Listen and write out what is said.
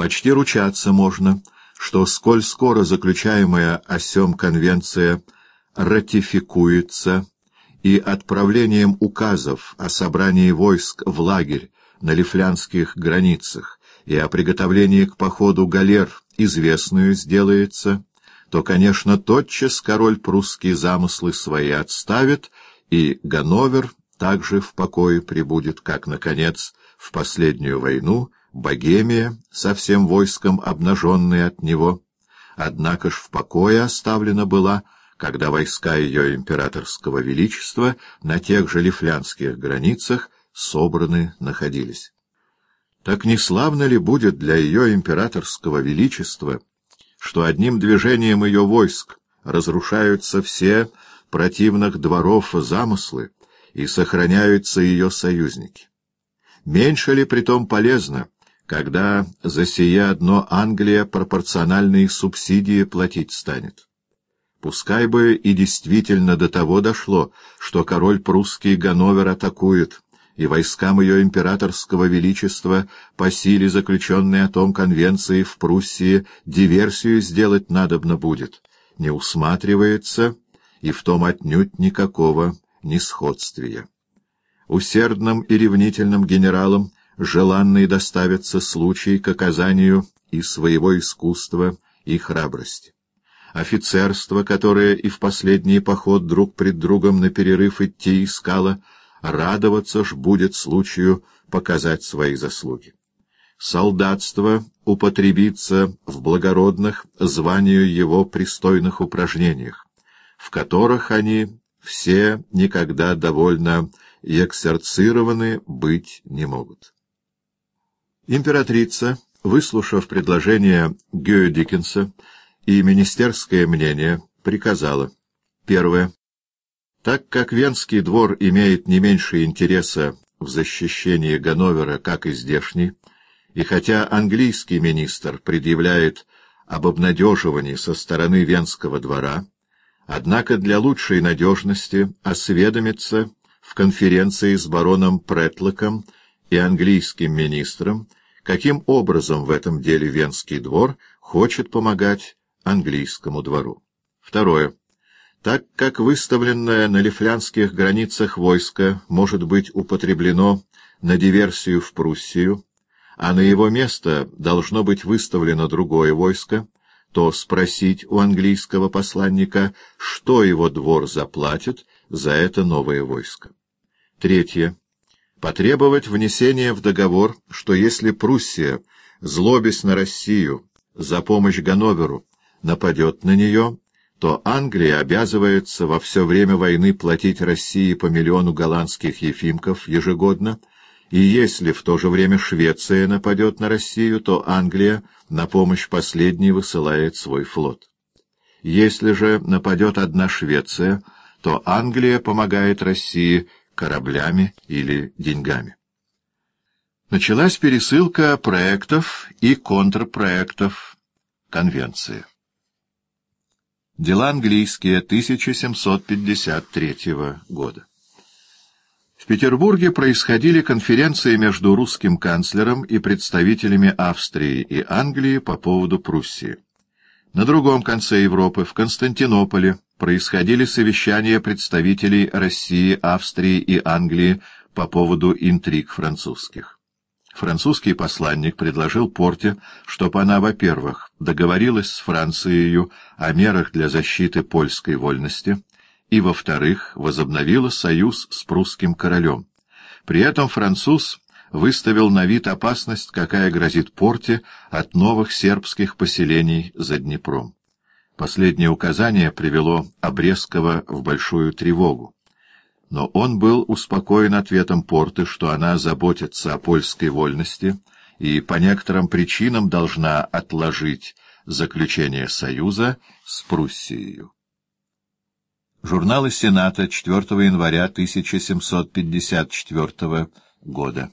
Почти ручаться можно, что сколь скоро заключаемая осем конвенция ратификуется и отправлением указов о собрании войск в лагерь на лифлянских границах и о приготовлении к походу галер известную сделается, то, конечно, тотчас король прусский замыслы свои отставит, и Ганновер также в покое прибудет, как, наконец, в последнюю войну Богемия со всем войском, обнаженной от него, однако ж в покое оставлена была, когда войска ее императорского величества на тех же лифлянских границах собраны находились. Так не славно ли будет для ее императорского величества, что одним движением ее войск разрушаются все противных дворов замыслы и сохраняются ее союзники? Меньше ли притом полезно, когда за сие одно Англия пропорциональные субсидии платить станет? Пускай бы и действительно до того дошло, что король прусский Ганновер атакует, и войскам ее императорского величества по силе заключенной о том конвенции в Пруссии диверсию сделать надобно будет, не усматривается, и в том отнюдь никакого несходствия. Усердным и ревнительным генералам желанный доставится случай к оказанию и своего искусства, и храбрости. Офицерство, которое и в последний поход друг пред другом на перерыв идти искало, — радоваться ж будет случаю показать свои заслуги. Солдатство употребится в благородных званию его пристойных упражнениях, в которых они все никогда довольно эксерцированы быть не могут. Императрица, выслушав предложение Гео Диккенса и министерское мнение, приказала. Первое. Так как Венский двор имеет не меньше интереса в защищении Ганновера, как и здешний, и хотя английский министр предъявляет об обнадеживании со стороны Венского двора, однако для лучшей надежности осведомится в конференции с бароном Претлоком и английским министром, каким образом в этом деле Венский двор хочет помогать английскому двору. Второе так как выставленное на лифлянских границах войско может быть употреблено на диверсию в Пруссию, а на его место должно быть выставлено другое войско, то спросить у английского посланника, что его двор заплатит за это новое войско. Третье. Потребовать внесения в договор, что если Пруссия, злобясь на Россию за помощь Ганноверу, нападет на нее, то Англия обязывается во все время войны платить России по миллиону голландских ефимков ежегодно, и если в то же время Швеция нападет на Россию, то Англия на помощь последней высылает свой флот. Если же нападет одна Швеция, то Англия помогает России кораблями или деньгами. Началась пересылка проектов и контрпроектов Конвенции. Дела английские 1753 года. В Петербурге происходили конференции между русским канцлером и представителями Австрии и Англии по поводу Пруссии. На другом конце Европы, в Константинополе, происходили совещания представителей России, Австрии и Англии по поводу интриг французских. Французский посланник предложил Порте, чтобы она, во-первых, договорилась с Францией о мерах для защиты польской вольности, и, во-вторых, возобновила союз с прусским королем. При этом француз выставил на вид опасность, какая грозит Порте от новых сербских поселений за Днепром. Последнее указание привело Обрезкова в большую тревогу но он был успокоен ответом Порты, что она заботится о польской вольности и по некоторым причинам должна отложить заключение союза с Пруссией. Журналы Сената 4 января 1754 года